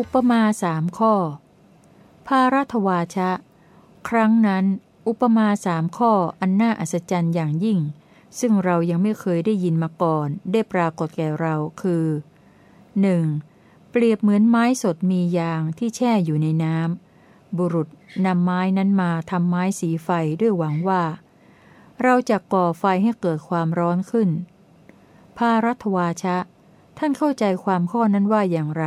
อุปมาสามข้อ ภารัตวาชะ ครั้งนั้น อุปมาสามข้ออันน่าอัศจรรย์อย่างยิ่ง ซึ่งเรายังไม่เคยได้ยินมาก่อน ได้ปรากฏแก่เราคือ 1. เปรียบเหมือนไม้สดมียางที่แช่อยู่ในน้ำบุรุษนำไม้นั้นมาทำไม้สีไฟด้วยหวังว่า เราจะก่อไฟให้เกิดความร้อนขึ้น ภารัตวาชะ ท่านเข้าใจความข้อนั้นว่าอย่างไร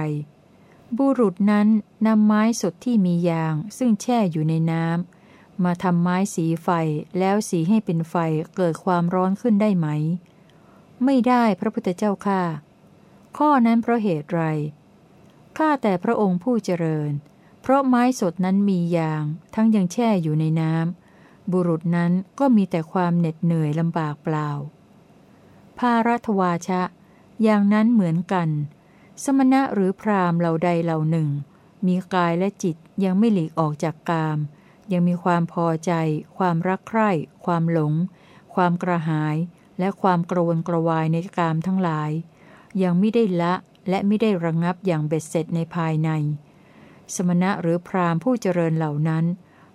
บุรุษนั้นนำไม้สดที่มียางซึ่งแช่อยู่ในน้ำมาทำไม้สีไฟแล้วสีให้เป็นไฟเกิดความร้อนขึ้นได้ไหม ไม่ได้พระพุทธเจ้าข้าข้อนั้นเพราะเหตุไรข้าแต่พระองค์ผู้เจริญ เพราะไม้สดนั้นมียาง ทั้งยังแช่อยู่ในน้ำบุรุษนั้นก็มีแต่ความเหน็ดเหนื่อยลำบากเปล่า ภารัตวาชะ อย่างนั้นเหมือนกัน สมณะหรือพรามเหล่าใดเหล่าหนึ่ง มีกายและจิตยังไม่หลีกออกจากกาม ยังมีความพอใจ ความรักใคร่ ความหลง ความกระหาย และความกระวนกระวายในกามทั้งหลาย ยังไม่ได้ละและไม่ได้ระงงับอย่างเบ็ดเสร็จในภายใน สมณะหรือพรามผู้เจริญเหล่านั้น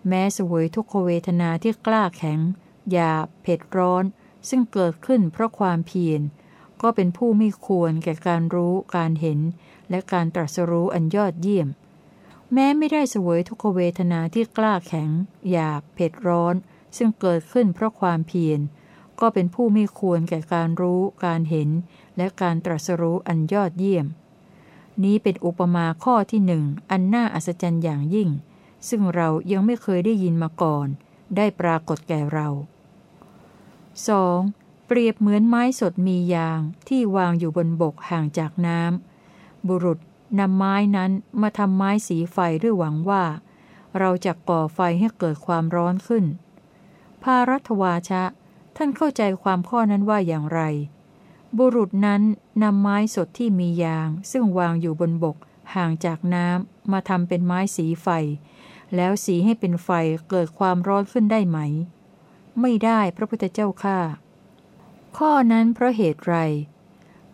แม้สวยทุกขเวทนาที่กล้าแข็งหยาบเผ็ดร้อน ซึ่งเกิดขึ้นเพราะความเพียร ก็เป็นผู้ไม่ควรแก่การรู้การเห็น และการตรัสรู้อันยอดเยี่ยม แม้ไม่ได้สวยทุกเวทนาที่กล้าแข็ง หยาบเผ็ดร้อน ซึ่งเกิดขึ้นเพราะความเพียรก็เป็นผู้ไม่ควรแก่การรู้การเห็น และการตรัสรู้อันยอดเยี่ยม นี้เป็นอุปมาข้อที่หนึ่งอันน่าอัศจรรย์อย่างยิ่ง ซึ่งเรายังไม่เคยได้ยินมาก่อน ได้ปรากฏแก่เรา 2. เปรียบเหมือนไม้สดมียางที่วางอยู่บนบกห่างจากน้ำบุรุษนำไม้นั้นมาทำไม้สีไฟด้วยหวังว่า เราจะก่อไฟให้เกิดความร้อนขึ้นภารัตวาชะ ท่านเข้าใจความข้อนั้นว่าอย่างไร บุรุษนั้นนำไม้สดที่มียาง ซึ่งวางอยู่บนบกห่างจากน้ำมาทำเป็นไม้สีไฟ แล้วสีให้เป็นไฟเกิดความร้อนขึ้นได้ไหม ไม่ได้พระพุทธเจ้าข้า ข้อนั้นเพราะเหตุไร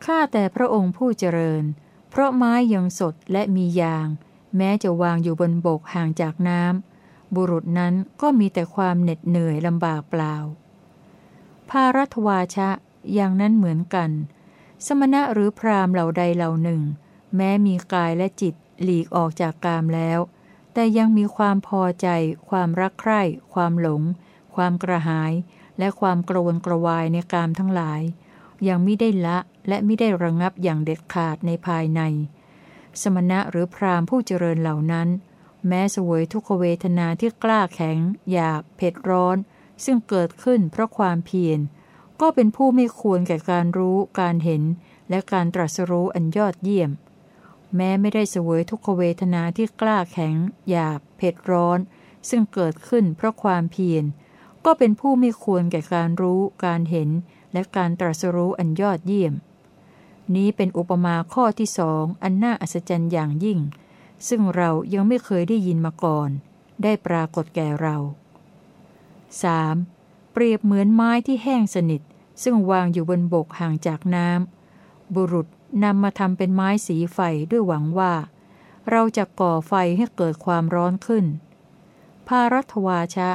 ข้าแต่พระองค์ผู้เจริญ เพราะไม้ยังสดและมียาง แม้จะวางอยู่บนบกห่างจากน้ำ บุรุษนั้นก็มีแต่ความเหน็ดเหนื่อยลำบากเปล่า ภารัตวาชะอย่างนั้นเหมือนกัน สมณะหรือพรามเหล่าใดเหล่าหนึ่ง แม้มีกายและจิตหลีกออกจากกามแล้ว แต่ยังมีความพอใจ ความรักใคร่ ความหลง ความกระหาย และความกระวนกระวายในกามทั้งหลาย ยังไม่ได้ละและไม่ได้ระงงับอย่างเด็ดขาดในภายใน สมณะหรือพรามผู้เจริญเหล่านั้น แม้สวยทุกขเวทนาที่กล้าแข็ง หยาบเผ็ดร้อน ซึ่งเกิดขึ้นเพราะความเพียร ก็เป็นผู้ไม่ควรแก่การรู้การเห็น และการตรัสรู้อันยอดเยี่ยม แม้ไม่ได้เสวยทุกขเวทนาที่กล้าแข็ง หยาบเผ็ดร้อน ซึ่งเกิดขึ้นเพราะความเพียร ก็เป็นผู้ไม่ควรแก่การรู้ การเห็น และการตรัสรู้อันยอดเยี่ยม นี้เป็นอุปมาข้อที่สองอันน่าอัศจรรย์อย่างยิ่ง ซึ่งเรายังไม่เคยได้ยินมาก่อน ได้ปรากฏแก่เรา 3. เปรียบเหมือนไม้ที่แห้งสนิท ซึ่งวางอยู่บนบกห่างจากน้ำบุรุษนำมาทำเป็นไม้สีไฟด้วยหวังว่า เราจะก่อไฟให้เกิดความร้อนขึ้น ภารัตวาชะ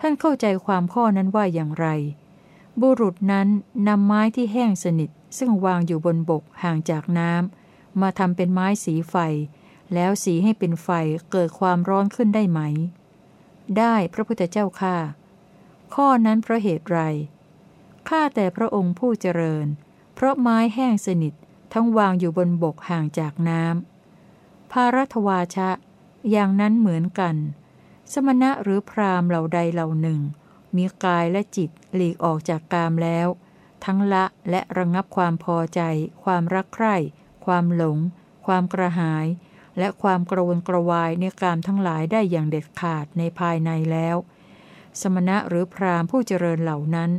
ท่านเข้าใจความข้อนั้นว่าอย่างไร บุรุษนั้นนำไม้ที่แห้งสนิท ซึ่งวางอยู่บนบกห่างจากน้ำมาทำเป็นไม้สีไฟ แล้วสีให้เป็นไฟเกิดความร้อนขึ้นได้ไหม ได้พระพุทธเจ้าข้าข้อนั้นเพราะเหตุไร ข้าแต่พระองค์ผู้เจริญ เพราะไม้แห้งสนิททั้งวางอยู่บนบกห่างจากน้ำภารัตวาชะ อย่างนั้นเหมือนกัน สมณะหรือพรามเหล่าใดเหล่าหนึ่ง มีกายและจิตหลีกออกจากกามแล้ว ทั้งละและระงับความพอใจ ความรักใคร่ ความหลง ความกระหาย และความกระวนกระวายในกามทั้งหลายได้อย่างเด็ดขาดในภายในแล้ว สมณะหรือพรามผู้เจริญเหล่านั้น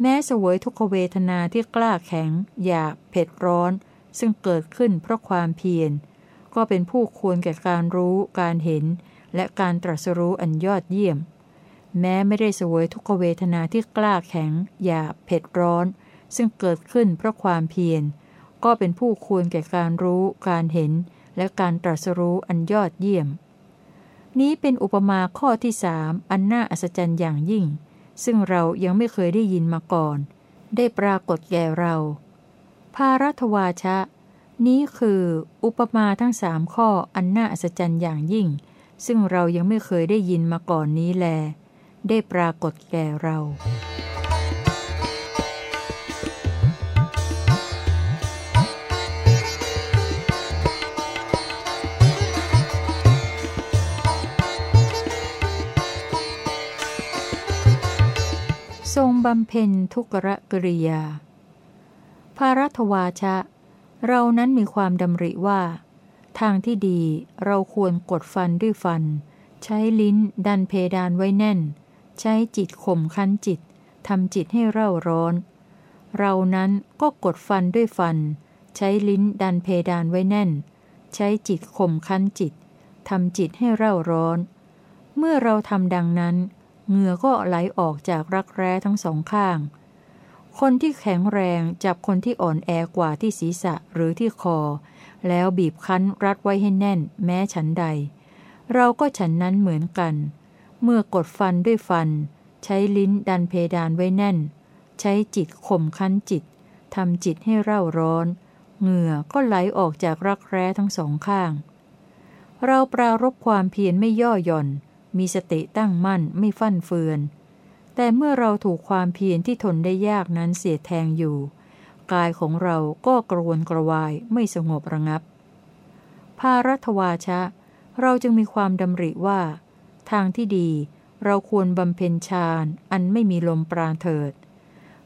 แม้เสวยทุกขเวทนาที่กล้าแข็ง หยาบเผ็ดร้อน ซึ่งเกิดขึ้นเพราะความเพียรก็เป็นผู้ควรแก่การรู้การเห็น และการตรัสรู้อันยอดเยี่ยม แม้ไม่ได้เสวยทุกเวทนาที่กล้าแข็ง หยาบเผ็ดร้อน ซึ่งเกิดขึ้นเพราะความเพียร ก็เป็นผู้ควรแก่การรู้ การเห็น และการตรัสรู้อันยอดเยี่ยม นี้เป็นอุปมาข้อที่สามอันน่าอัศจรรย์อย่างยิ่ง ซึ่งเรายังไม่เคยได้ยินมาก่อน ได้ปรากฏแก่เรา ภารัตวาชะนี้คืออุปมาทั้งสามข้ออันน่าอัศจรรย์อย่างยิ่ง ซึ่งเรายังไม่เคยได้ยินมาก่อนนี้แล ได้ปรากฏแก่เรา ทรงบำเพ็ญทุกรกริยา ภารัตวาชะ เรานั้นมีความดำริว่า ทางที่ดีเราควรกดฟันด้วยฟัน ใช้ลิ้นดันเพดานไว้แน่น ใช้จิตข่มคั้นจิตทำจิตให้เร่าร้อน เรานั้นก็กดฟันด้วยฟัน ใช้ลิ้นดันเพดานไว้แน่น ใช้จิตข่มคั้นจิตทำจิตให้เร่าร้อน เมื่อเราทำดังนั้น เหงื่อก็ไหลออกจากรักแร้ทั้งสองข้าง คนที่แข็งแรงจับคนที่อ่อนแอกว่าที่ศีรษะหรือที่คอ แล้วบีบคั้นรัดไว้ให้แน่น แม้ฉันใด เราก็ฉันนั้นเหมือนกัน เมื่อกดฟันด้วยฟัน ใช้ลิ้นดันเพดานไว้แน่น ใช้จิตข่มคั้นจิตทำจิตให้เร่าร้อน เหงื่อก็ไหลออกจากรักแร้ทั้งสองข้าง เราปรารบความเพียรไม่ย่อหย่อน มีสติตั้งมั่นไม่ฟั่นเฟือน แต่เมื่อเราถูกความเพียรที่ทนได้ยากนั้นเสียแทงอยู่ กายของเราก็กระวนกระวายไม่สงบระงับ ภารัตวาชะ เราจึงมีความดำริว่า ทางที่ดีเราควรบำเพ็ญฌานอันไม่มีลมปราณเถิด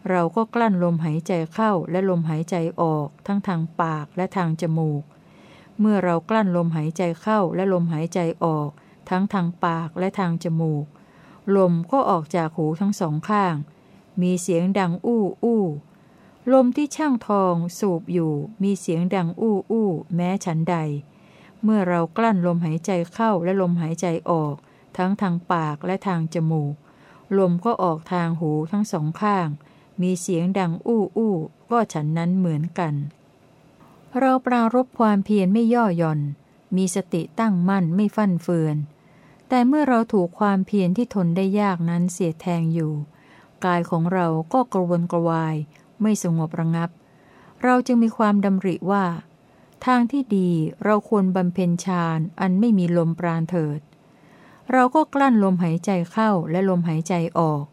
เราก็กลั้นลมหายใจเข้าและลมหายใจออกทั้งทางปากและทางจมูก เมื่อเรากลั้นลมหายใจเข้าและลมหายใจออก ทั้งทางปากและทางจมูก ลมก็ออกจากหูทั้งสองข้าง มีเสียงดังอู้อู้ ลมที่ช่างทองสูบอยู่มีเสียงดังอู้อู้แม้ฉันใด เมื่อเรากลั้นลมหายใจเข้าและลมหายใจออก ทั้งทางปากและทางจมูก ลมก็ออกทางหูทั้งสองข้าง มีเสียงดังอู้อู้ก็ฉันนั้นเหมือนกัน เราปรารบความเพียรไม่ย่อหย่อน มีสติตั้งมั่นไม่ฟั่นเฟือน แต่เมื่อเราถูกความเพียรที่ทนได้ยากนั้นเสียแทงอยู่ กายของเราก็กระวนกระวาย ไม่สงบระงับ เราจึงมีความดำริว่า ทางที่ดีเราควรบำเพ็ญฌานอันไม่มีลมปราณเถิด เราก็กลั้นลมหายใจเข้าและลมหายใจออก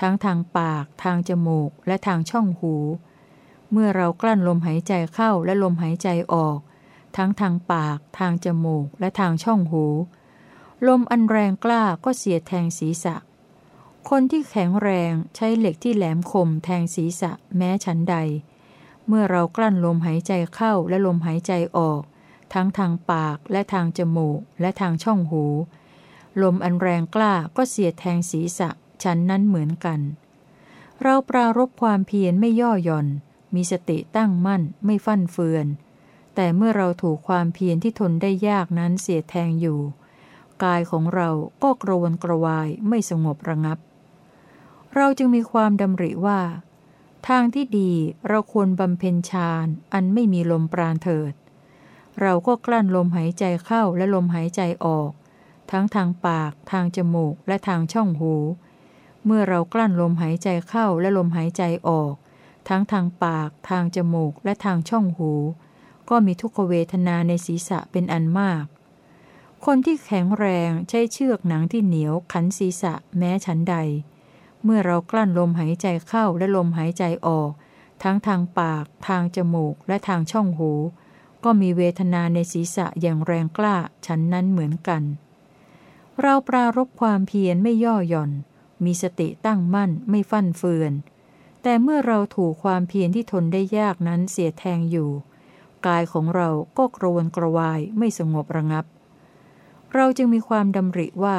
ทั้งทางปาก ทางจมูก และทางช่องหู เมื่อเรากลั้นลมหายใจเข้าและลมหายใจออก ทั้งทางปาก ทางจมูก และทางช่องหู ลมอันแรงกล้าก็เสียแทงศีรษะ คนที่แข็งแรงใช้เหล็กที่แหลมคมแทงศีรษะแม้ฉันใด เมื่อเรากลั้นลมหายใจเข้าและลมหายใจออก ทั้งทางปากและทางจมูกและทางช่องหู ลมอันแรงกล้าก็เสียแทงศีรษะฉันนั้นเหมือนกัน เราปรารบความเพียรไม่ย่อหย่อน มีสติตั้งมั่นไม่ฟั่นเฟือน แต่เมื่อเราถูกความเพียรที่ทนได้ยากนั้นเสียแทงอยู่ กายของเราก็กระวนกระวายไม่สงบระงับ เราจึงมีความดำริว่า ทางที่ดีเราควรบำเพ็ญฌานอันไม่มีลมปราณเถิด เราก็กลั้นลมหายใจเข้าและลมหายใจออก ทั้งทางปาก ทางจมูกและทางช่องหู เมื่อเรากลั้นลมหายใจเข้าและลมหายใจออก ทั้งทางปาก ทางจมูกและทางช่องหู ก็มีทุกขเวทนาในศีรษะเป็นอันมาก คนที่แข็งแรงใช้เชือกหนังที่เหนียวขันศีรษะแม้ฉันใด เมื่อเรากลั้นลมหายใจเข้าและลมหายใจออก ทั้งทางปาก ทางจมูกและทางช่องหู ก็มีเวทนาในศีรษะอย่างแรงกล้าฉันนั้นเหมือนกัน เราปรารบความเพียรไม่ย่อหย่อน มีสติตั้งมั่นไม่ฟั่นเฟือน แต่เมื่อเราถูกความเพียรที่ทนได้ยากนั้นเสียแทงอยู่ กายของเราก็กระวนกระวายไม่สงบระงับ เราจึงมีความดำริว่า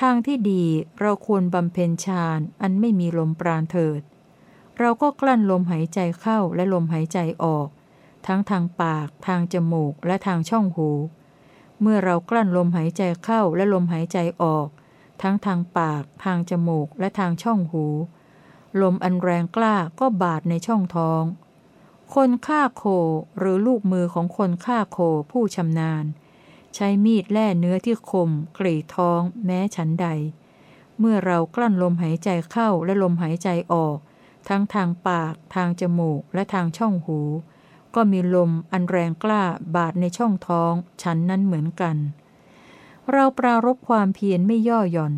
ทางที่ดีเราควรบำเพ็ญฌานอันไม่มีลมปราณเถิด เราก็กลั้นลมหายใจเข้าและลมหายใจออก ทั้งทางปาก ทางจมูกและทางช่องหู เมื่อเรากลั้นลมหายใจเข้าและลมหายใจออก ทั้งทางปาก ทางจมูกและทางช่องหู ลมอันแรงกล้าก็บาดในช่องท้องคคนฆ่าโคหรือลูกมือของคนฆ่าโคผู้ชำนาญ ใช้มีดแล่เนื้อที่คมกรีดท้อง แม้ฉันใด เมื่อเรากลั้นลมหายใจเข้าและลมหายใจออก ทั้งทางปาก ทางจมูกและทางช่องหู ก็มีลมอันแรงกล้าบาดในช่องท้องฉันนั้นเหมือนกัน เราปรารบความเพียรไม่ย่อหย่อน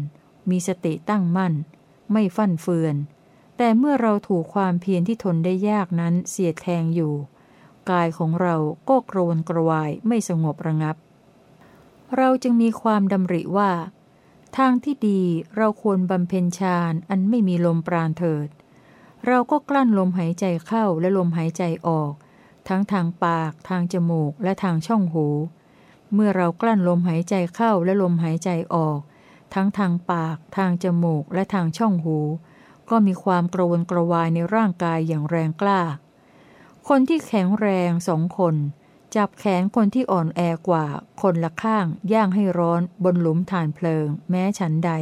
มีสติตั้งมั่น ไม่ฟั่นเฟือน แต่เมื่อเราถูกความเพียรที่ทนได้ยากนั้นเสียดแทงอยู่ กายของเราก็โกรนกระวายไม่สงบระงับ เราจึงมีความดำริว่า ทางที่ดีเราควรบำเพ็ญฌานอันไม่มีลมปราณเถิด เราก็กลั้นลมหายใจเข้าและลมหายใจออก ทั้งทางปาก ทางจมูกและทางช่องหู เมื่อเรากลั้นลมหายใจเข้าและลมหายใจออก ทั้งทางปาก ทางจมูกและทางช่องหู ก็มีความกระวนกระวายในร่างกายอย่างแรงกล้า คนที่แข็งแรงสองคน จับแขนคนที่อ่อนแอกว่า คนละข้างย่างให้ร้อนบนหลุมฐานเพลิง แม้ฉันใด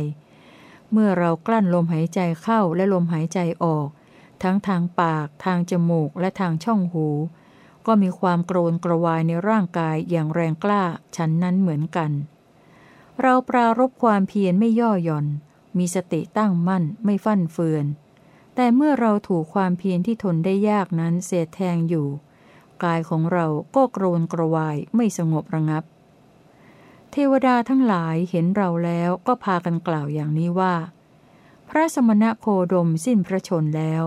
เมื่อเรากลั้นลมหายใจเข้าและลมหายใจออก ทั้งทางปาก ทางจมูกและทางช่องหู ก็มีความโกรนกระวายในร่างกายอย่างแรงกล้าฉันนั้นเหมือนกัน เราปรารบความเพียรไม่ย่อหย่อน มีสติตั้งมั่นไม่ฟั่นเฟือน แต่เมื่อเราถูกความเพียรที่ทนได้ยากนั้นเสียแทงอยู่ กายของเราก็กรนกระวายไม่สงบระงับ เทวดาทั้งหลายเห็นเราแล้วก็พากันกล่าวอย่างนี้ว่า พระสมณะโคดมสิ้นพระชนแล้ว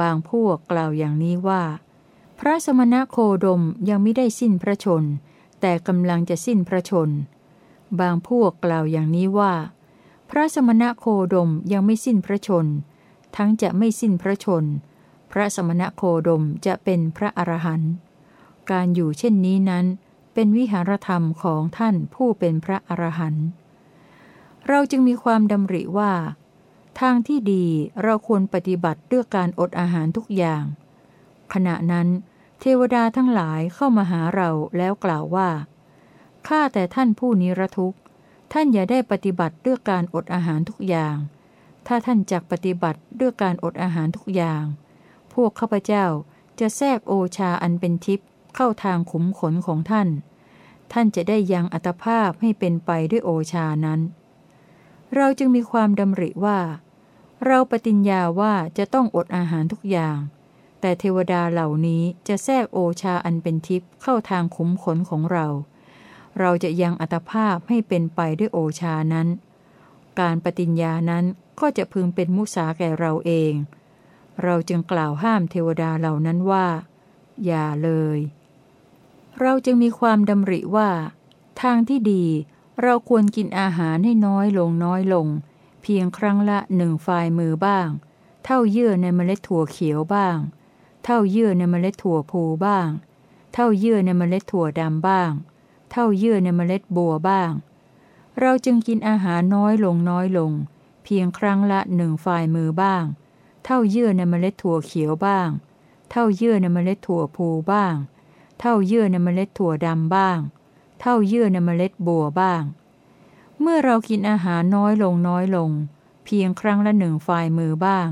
บางพวกกล่าวอย่างนี้ว่า พระสมณะโคดมยังไม่ได้สิ้นพระชน แต่กำลังจะสิ้นพระชน บางพวกกล่าวอย่างนี้ว่า พระสมณะโคดมยังไม่สิ้นพระชน ทั้งจะไม่สิ้นพระชน พระสมณโคดมจะเป็นพระอรหันต์การอยู่เช่นนี้นั้น เป็นวิหารธรรมของท่านผู้เป็นพระอรหันต์เราจึงมีความดำริว่า ทางที่ดีเราควรปฏิบัติด้วยการอดอาหารทุกอย่าง ขณะนั้น เทวดาทั้งหลายเข้ามาหาเราแล้วกล่าวว่าข้าแต่ท่านผู้นิรทุกข์ ท่านอย่าได้ปฏิบัติด้วยการอดอาหารทุกอย่าง ถ้าท่านจักปฏิบัติด้วยการอดอาหารทุกอย่าง พวกข้าพเจ้าจะแทรกโอชาอันเป็นทิพย์เข้าทางขุมขนของท่าน ท่านจะได้ยังอัตภาพให้เป็นไปด้วยโอชานั้น เราจึงมีความดำริว่า เราปฏิญญาว่าจะต้องอดอาหารทุกอย่าง แต่เทวดาเหล่านี้จะแทรกโอชาอันเป็นทิพย์เข้าทางขุมขนของเรา เราจะยังอัตภาพให้เป็นไปด้วยโอชานั้น การปฏิญญานั้นก็จะพึงเป็นมุสาแก่เราเอง เราจึงกล่าวห้ามเทวดาเหล่านั้นว่า อย่าเลย เราจึงมีความดำริว่า ทางที่ดีเราควรกินอาหารให้น้อยลงน้อยลง เพียงครั้งละหนึ่งฝ่ายมือบ้าง เท่าเยื่อในเมล็ดถั่วเขียวบ้าง เท่าเยื่อในเมล็ดถั่วพูบ้าง เท่าเยื่อในเมล็ดถั่วดำบ้าง เท่าเยื่อในเมล็ดบัวบ้าง เราจึงกินอาหารน้อยลงน้อยลง เพียงครั้งละหนึ่งฝ่ายมือบ้างเท่าเยื่อในเมล็ดถั่วเขียวบ้าง เท่าเยื่อในเมล็ดถั่วพูบ้าง เท่าเยื่อในเมล็ดถั่วดำบ้าง เท่าเยื่อในเมล็ดบัวบ้าง เมื่อเรากินอาหารน้อยลงน้อยลง เพียงครั้งละหนึ่งฝ่ายมือบ้าง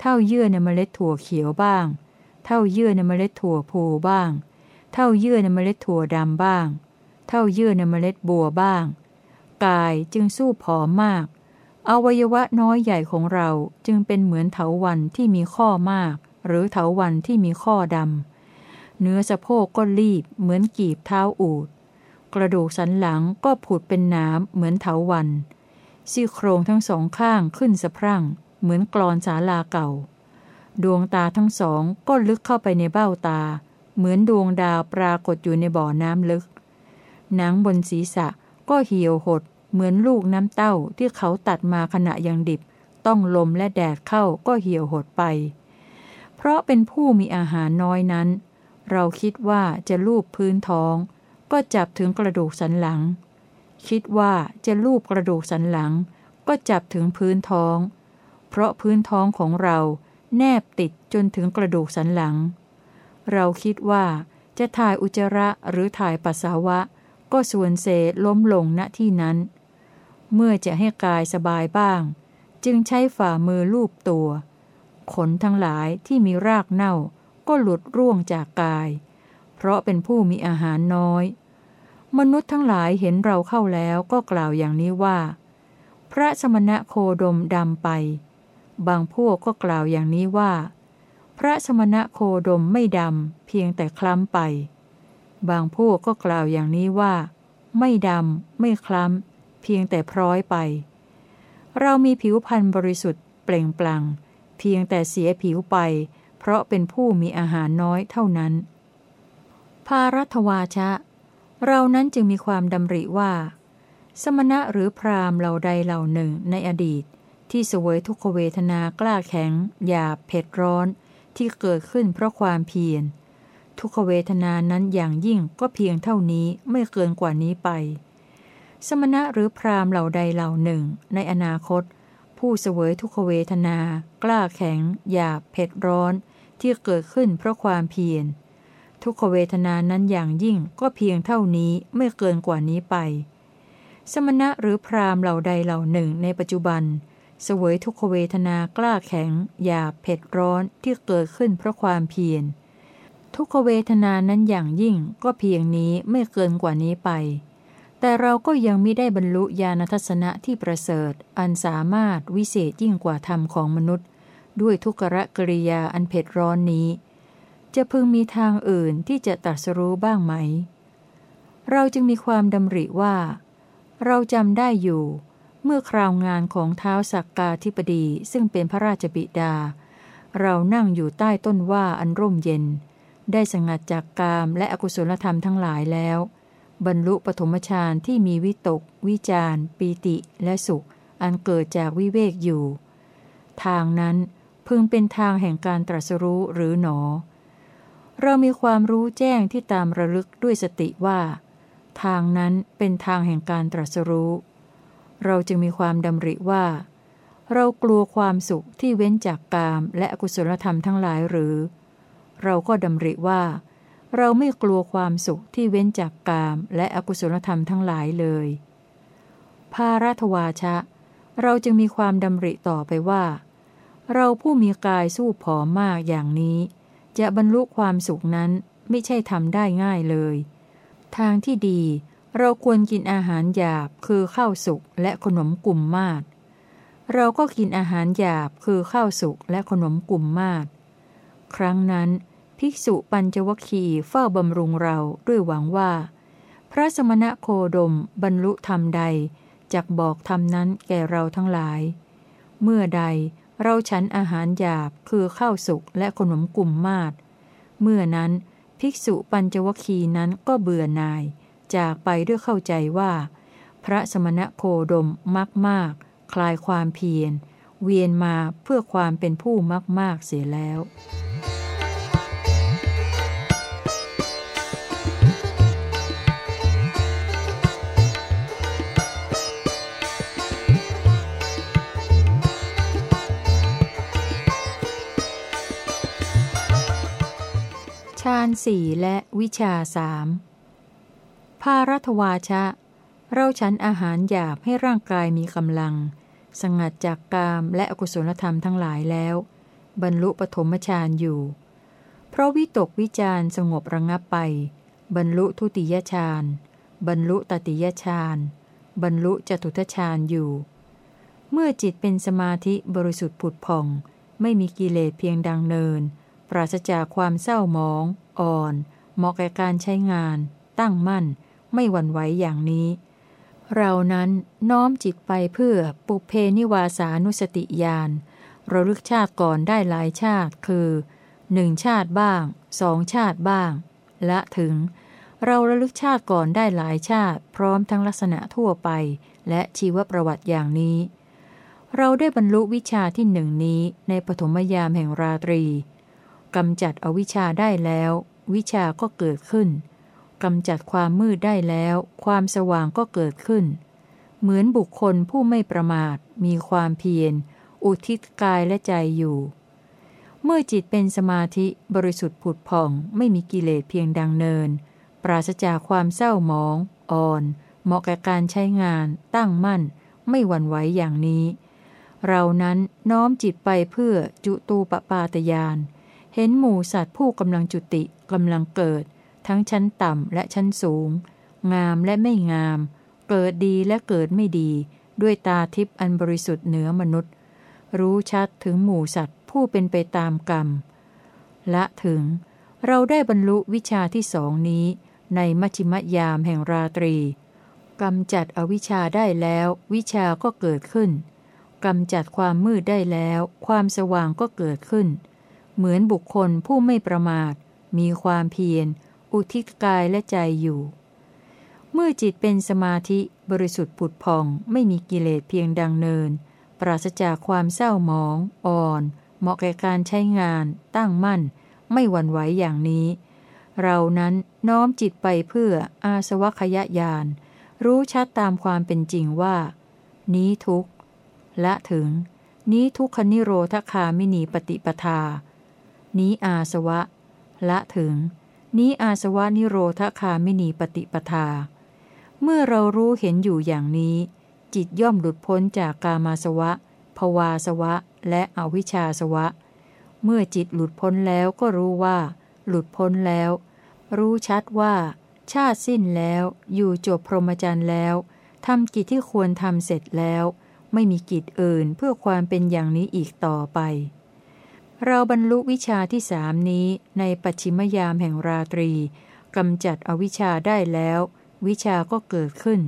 เท่าเยื่อในเมล็ดถั่วเขียวบ้าง เท่าเยื่อในเมล็ดถั่วพูบ้าง เท่าเยื่อในเมล็ดถั่วดำบ้าง เท่าเยื่อในเมล็ดบัวบ้าง กายจึงสู้ผอมมาก อวัยวะน้อยใหญ่ของเราจึงเป็นเหมือนเถาวันที่มีข้อมาก หรือเถาวันที่มีข้อดำเนื้อสะโพกก็รีบเหมือนกีบเท้าอูด กระดูกสันหลังก็ผุดเป็นน้ำเหมือนเถาวันซี่โครงทั้งสองข้างขึ้นสะพรั่ง เหมือนกรอนสาลาเก่า ดวงตาทั้งสองก็ลึกเข้าไปในเบ้าตา เหมือนดวงดาวปรากฏอยู่ในบ่อน้ำลึก หนังบนศีรษะก็เหี่ยวหด เหมือนลูกน้ำเต้าที่เขาตัดมาขณะยังดิบ ต้องลมและแดดเข้าก็เหี่ยวหดไป เพราะเป็นผู้มีอาหารน้อยนั้น เราคิดว่าจะลูบพื้นท้อง ก็จับถึงกระดูกสันหลัง คิดว่าจะลูบกระดูกสันหลัง ก็จับถึงพื้นท้อง เพราะพื้นท้องของเราแนบติดจนถึงกระดูกสันหลัง เราคิดว่าจะถ่ายอุจจาระหรือถ่ายปัสสาวะ ก็ส่วนเสล้มลงณที่นั้น เมื่อจะให้กายสบายบ้าง จึงใช้ฝ่ามือลูบตัว ขนทั้งหลายที่มีรากเน่าก็หลุดร่วงจากกาย เพราะเป็นผู้มีอาหารน้อย มนุษย์ทั้งหลายเห็นเราเข้าแล้วก็กล่าวอย่างนี้ว่า พระสมณะโคดมดำไป บางพวกก็กล่าวอย่างนี้ว่า พระสมณะโคดมไม่ดำเพียงแต่คล้ำไป บางพวกก็กล่าวอย่างนี้ว่า ไม่ดำไม่คล้ำ เพียงแต่พร้อยไป เรามีผิวพรรณบริสุทธิ์เปล่งปลั่ง เพียงแต่เสียผิวไป เพราะเป็นผู้มีอาหารน้อยเท่านั้น ภารัตวาชะ เรานั้นจึงมีความดำริว่า สมณะหรือพรามเหล่าใดเหล่าหนึ่งในอดีต ที่สวยทุกขเวทนากล้าแข็ง หยาบเผ็ดร้อนที่เกิดขึ้นเพราะความเพียร ทุกขเวทนานั้นอย่างยิ่งก็เพียงเท่านี้ไม่เกินกว่านี้ไป สมณะหรือพรามเหล่าใดเหล่าหนึ่ง ในอนาคต ผู้เสวยทุกขเวทนา กล้าแข็ง หยาบเผ็ดร้อน ที่เกิดขึ้นเพราะความเพียร ทุกขเวทนานั้นอย่างยิ่งก็เพียงเท่านี้ไม่เกินกว่านี้ไป สมณะหรือพรามเหล่าใดเหล่าหนึ่ง ในปัจจุบัน เสวยทุกขเวทนากล้าแข็ง หยาบเผ็ดร้อนที่เกิดขึ้นเพราะความเพียร ทุกขเวทนานั้นอย่างยิ่งก็เพียงนี้ไม่เกินกว่านี้ไป แต่เราก็ยังไม่ได้บรรลุญาณทัศนะที่ประเสริฐ อันสามารถวิเศษยิ่งกว่าธรรมของมนุษย์ ด้วยทุกรกริยาอันเผ็ดร้อนนี้ จะพึงมีทางอื่นที่จะตรัสรู้บ้างไหม เราจึงมีความดำริว่า เราจำได้อยู่ เมื่อคราวงานของเท้าสักกาธิปดีซึ่งเป็นพระราชบิดา เรานั่งอยู่ใต้ต้นว่าอันร่มเย็น ได้สงัดจากกามและอกุศลธรรมทั้งหลายแล้ว บรรลุปฐมฌานที่มีวิตก วิจารปีติและสุข อันเกิดจากวิเวกอยู่ ทางนั้นพึงเป็นทางแห่งการตรัสรู้หรือหนอ เรามีความรู้แจ้งที่ตามระลึกด้วยสติว่า ทางนั้นเป็นทางแห่งการตรัสรู้ เราจึงมีความดำริว่า เรากลัวความสุขที่เว้นจากกามและอกุศลธรรมทั้งหลายหรือ เราก็ดำริว่า เราไม่กลัวความสุขที่เว้นจากกามและอกุศลธรรมทั้งหลายเลย ภารัตวาชะ เราจึงมีความดำริต่อไปว่า เราผู้มีกายสู้ผอมมากอย่างนี้ จะบรรลุความสุขนั้นไม่ใช่ทำได้ง่ายเลย ทางที่ดีเราควรกินอาหารหยาบคือข้าวสุกและขนมกลุ่มมากเราก็กินอาหารหยาบคือข้าวสุกและขนมกลุ่มมากครั้งนั้น ภิกษุปัญจวคีเฝ้าบำรุงเราด้วยหวังว่า พระสมณะโคดมบรรลุธรรมใดจักบอกธรรมนั้นแก่เราทั้งหลาย เมื่อใดเราฉันอาหารหยาบคือข้าวสุกและขนมกลุ่มมาดเมื่อนั้นภิกษุปัญจวคีนั้นก็เบื่อหน่าย จากไปด้วยเข้าใจว่า พระสมณะโคดมมักมาก คลายความเพียร เวียนมาเพื่อความเป็นผู้มักมากเสียแล้ว ฌานสี่และวิชาสามภารัตวาชะ เราฉันอาหารหยาบให้ร่างกายมีกำลัง สงัดจากกามและอกุศลธรรมทั้งหลายแล้ว บรรลุปฐมฌานอยู่ เพราะวิตกวิจารสงบระงับไป บรรลุทุติยฌานบรรลุตติยฌานบรรลุจตุทฌานอยู่ เมื่อจิตเป็นสมาธิบริสุทธิ์ผุดผ่อง ไม่มีกิเลสเพียงดังเนิน ปราศจากความเศร้าหมอง อ่อนเหมาะแก่การใช้งาน ตั้งมั่น ไม่หวั่นไหวอย่างนี้ เรานั้นน้อมจิตไปเพื่อปุเพนิวาสานุสติญาณระลึกชาติก่อนได้หลายชาติคือหนึ่งชาติบ้างสองชาติบ้าง และถึง เราระลึกชาติก่อนได้หลายชาติ พร้อมทั้งลักษณะทั่วไป และชีวประวัติอย่างนี้ เราได้บรรลุวิชาที่หนึ่งนี้ในปฐมยามแห่งราตรี กำจัดอวิชชาได้แล้ว วิชาก็เกิดขึ้นกำจัดความมืดได้แล้ว ความสว่างก็เกิดขึ้น เหมือนบุคคลผู้ไม่ประมาท มีความเพียร อุทิศกายและใจอยู่ เมื่อจิตเป็นสมาธิบริสุทธิ์ผุดผ่อง ไม่มีกิเลสเพียงดังเนิน ปราศจากความเศร้าหมอง อ่อน เหมาะแก่การใช้งาน ตั้งมั่น ไม่หวั่นไหวอย่างนี้ เรานั้นน้อมจิตไปเพื่อจุตูปปาตยาน เห็นหมู่สัตว์ผู้กำลังจุติกำลังเกิด ทั้งชั้นต่ำและชั้นสูง งามและไม่งาม เกิดดีและเกิดไม่ดี ด้วยตาทิพย์อันบริสุทธิ์เหนือมนุษย์ รู้ชัดถึงหมู่สัตว์ผู้เป็นไปตามกรรมและถึง เราได้บรรลุวิชาที่สองนี้ ในมัชิมยามแห่งราตรีกำจัดอวิชชาได้แล้ว วิชาก็เกิดขึ้นกำจัดความมืดได้แล้ว ความสว่างก็เกิดขึ้น เหมือนบุคคลผู้ไม่ประมาท มีความเพียร อุทิศกายและใจอยู่ เมื่อจิตเป็นสมาธิบริสุทธิ์ผุดพองไม่มีกิเลสเพียงดังเนิน ปราศจากความเศร้าหมอง อ่อน เหมาะแก่การใช้งาน ตั้งมั่น ไม่หวั่นไหวอย่างนี้ เรานั้นน้อมจิตไปเพื่ออาสวัคยญาณรู้ชัดตามความเป็นจริงว่า นี้ทุกละถึง นี้ทุกขนิโรธคามินีปฏิปทา นี้อาสวะ ละถึง นี้อาสวะนิโรธคามินีปฏิปทา เมื่อเรารู้เห็นอยู่อย่างนี้ จิตย่อมหลุดพ้นจากกามาสวะภวาสวะ และอวิชชาสวะ เมื่อจิตหลุดพ้นแล้วก็รู้ว่า หลุดพ้นแล้ว รู้ชัดว่า ชาติสิ้นแล้ว อยู่จบพรหมจรรย์แล้วทำกิจที่ควรทำเสร็จแล้ว ไม่มีกิจอื่นเพื่อความเป็นอย่างนี้อีกต่อไป เราบรรลุวิชาที่สามนี้ในปัจฉิมยามแห่งราตรีกำจัดอวิชชาได้แล้ว วิชาก็เกิดขึ้น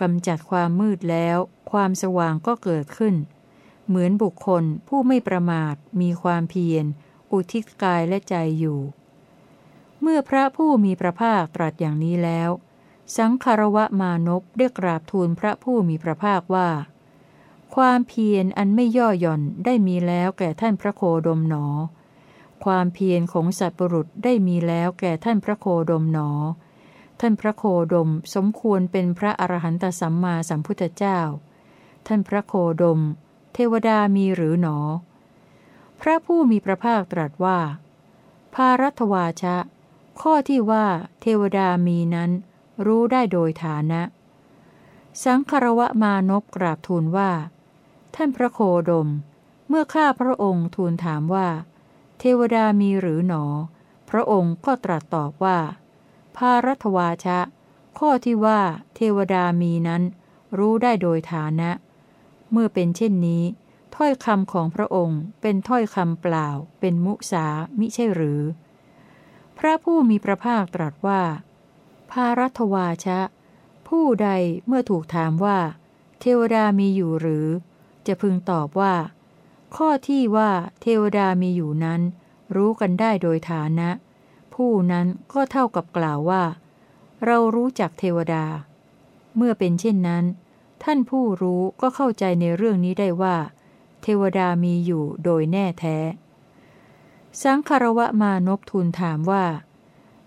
กำจัดความมืดแล้ว ความสว่างก็เกิดขึ้น เหมือนบุคคลผู้ไม่ประมาทมีความเพียร อุทิศกายและใจอยู่ เมื่อพระผู้มีพระภาคตรัสอย่างนี้แล้ว สังคารวะมานพได้กราบทูลพระผู้มีพระภาคว่า ความเพียรอันไม่ย่อหย่อนได้มีแล้วแก่ท่านพระโคดมหนอ ความเพียรของสัตว์ปรุษได้มีแล้วแก่ท่านพระโคดมหนอ ท่านพระโคดมสมควรเป็นพระอรหันตสัมมาสัมพุทธเจ้า ท่านพระโคดม เทวดามีหรือหนอ พระผู้มีพระภาคตรัสว่า ภารัตวาชะ ข้อที่ว่าเทวดามีนั้น รู้ได้โดยฐานะ สังคารวะมานพกราบทูลว่า ท่านพระโคดม เมื่อข้าพระองค์ทูลถามว่า เทวดามีหรือหนอ พระองค์ก็ตรัสตอบว่า ภารัตวาชะ ข้อที่ว่าเทวดามีนั้น รู้ได้โดยฐานะ เมื่อเป็นเช่นนี้ ถ้อยคำของพระองค์เป็นถ้อยคำเปล่า เป็นมุสามิใช่หรือ พระผู้มีพระภาคตรัสว่า ภารัตวาชะ ผู้ใดเมื่อถูกถามว่า เทวดามีอยู่หรือ จะพึงตอบว่า ข้อที่ว่าเทวดามีอยู่นั้น รู้กันได้โดยฐานะ ผู้นั้นก็เท่ากับกล่าวว่า เรารู้จักเทวดา เมื่อเป็นเช่นนั้น ท่านผู้รู้ก็เข้าใจในเรื่องนี้ได้ว่า เทวดามีอยู่โดยแน่แท้ สังคารวะมานพทูลถามว่า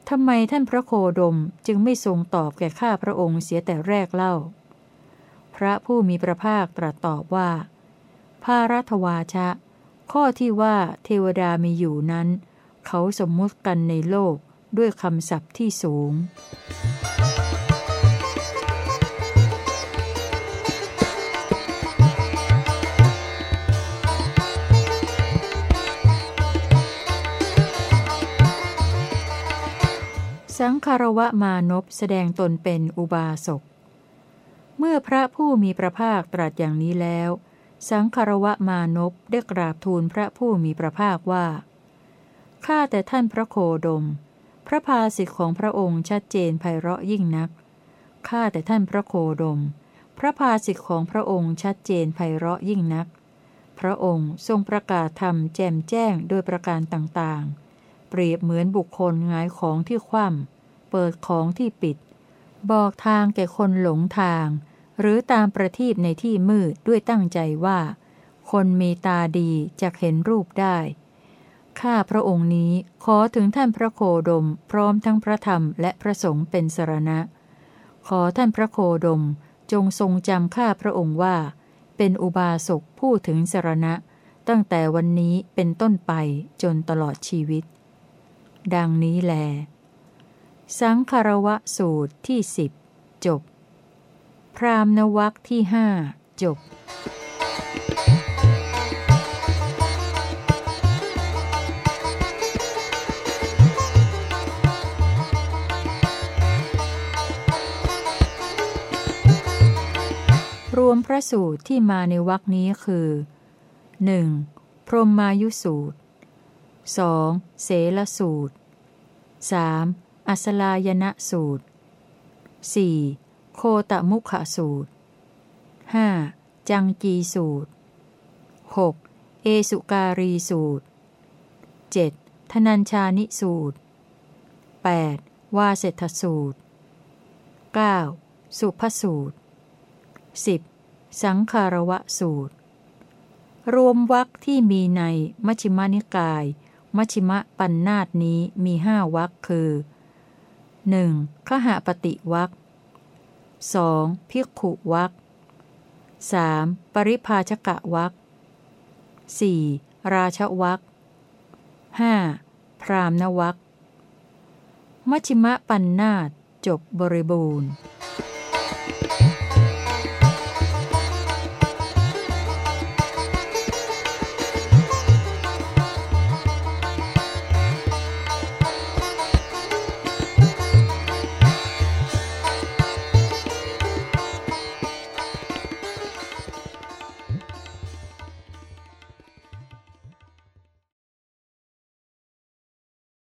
ทำไมท่านพระโคดมจึงไม่ทรงตอบแก่ข้าพระองค์เสียแต่แรกเล่า ระผู้มีพระภาคตรัสตอบว่า ภารัตวาชะ ข้อที่ว่าเทวดามีอยู่นั้น เขาสมมุติกันในโลกด้วยคำศัพท์ที่สูง สังคารวะมานพแสดงตนเป็นอุบาสก เมื่อพระผู้มีพระภาคตรัสอย่างนี้แล้ว สังคารวะมานพได้กราบทูลพระผู้มีพระภาคว่าข้าแต่ท่านพระโคดม พระภาสิทธิของพระองค์ชัดเจนไพเราะยิ่งนักข้าแต่ท่านพระโคดม พระภาสิทธิของพระองค์ชัดเจนไพเราะยิ่งนัก พระองค์ทรงประกาศธรรมแจ่มแจ้งโดยประการต่างๆ เปรียบเหมือนบุคคลงายของที่คว่ำเปิดของที่ปิด บอกทางแก่คนหลงทาง หรือตามประทีปในที่มืดด้วยตั้งใจว่า คนมีตาดีจะเห็นรูปได้ ข้าพระองค์นี้ขอถึงท่านพระโคดมพร้อมทั้งพระธรรมและพระสงฆ์เป็นสรณะ ขอท่านพระโคดมจงทรงจำข้าพระองค์ว่า เป็นอุบาสกผู้ถึงสรณะ ตั้งแต่วันนี้เป็นต้นไปจนตลอดชีวิต ดังนี้แล สังคารวะสูตรที่สิบจบ พรามนวักที่ห้าจบรวมพระสูตรที่มาในวักนี้คือ 1. พรหมายุสูตร 2. เสลสูตร 3. อัสลายณะสูตร 4. โคตมุขสูตร 5. จังกีสูตร 6. เอสุการีสูตร 7. ธนัญชานิสูตร 8. วาเศรษฐสูตร 9. สุภสูตร 10. สังคารวะสูตร รวมวรรคที่มีในมัชฌิมานิกาย มัชฌิมปัญนาตนี้มีห้าวรรค หนึ่งขหปฏิวรรค 2. ภิกขุวรรค 3. ปริภาชกะวรรค 4. ราชวรรค 5. พรามณวรรคมัชิมะปันนาตจบบริบูรณ์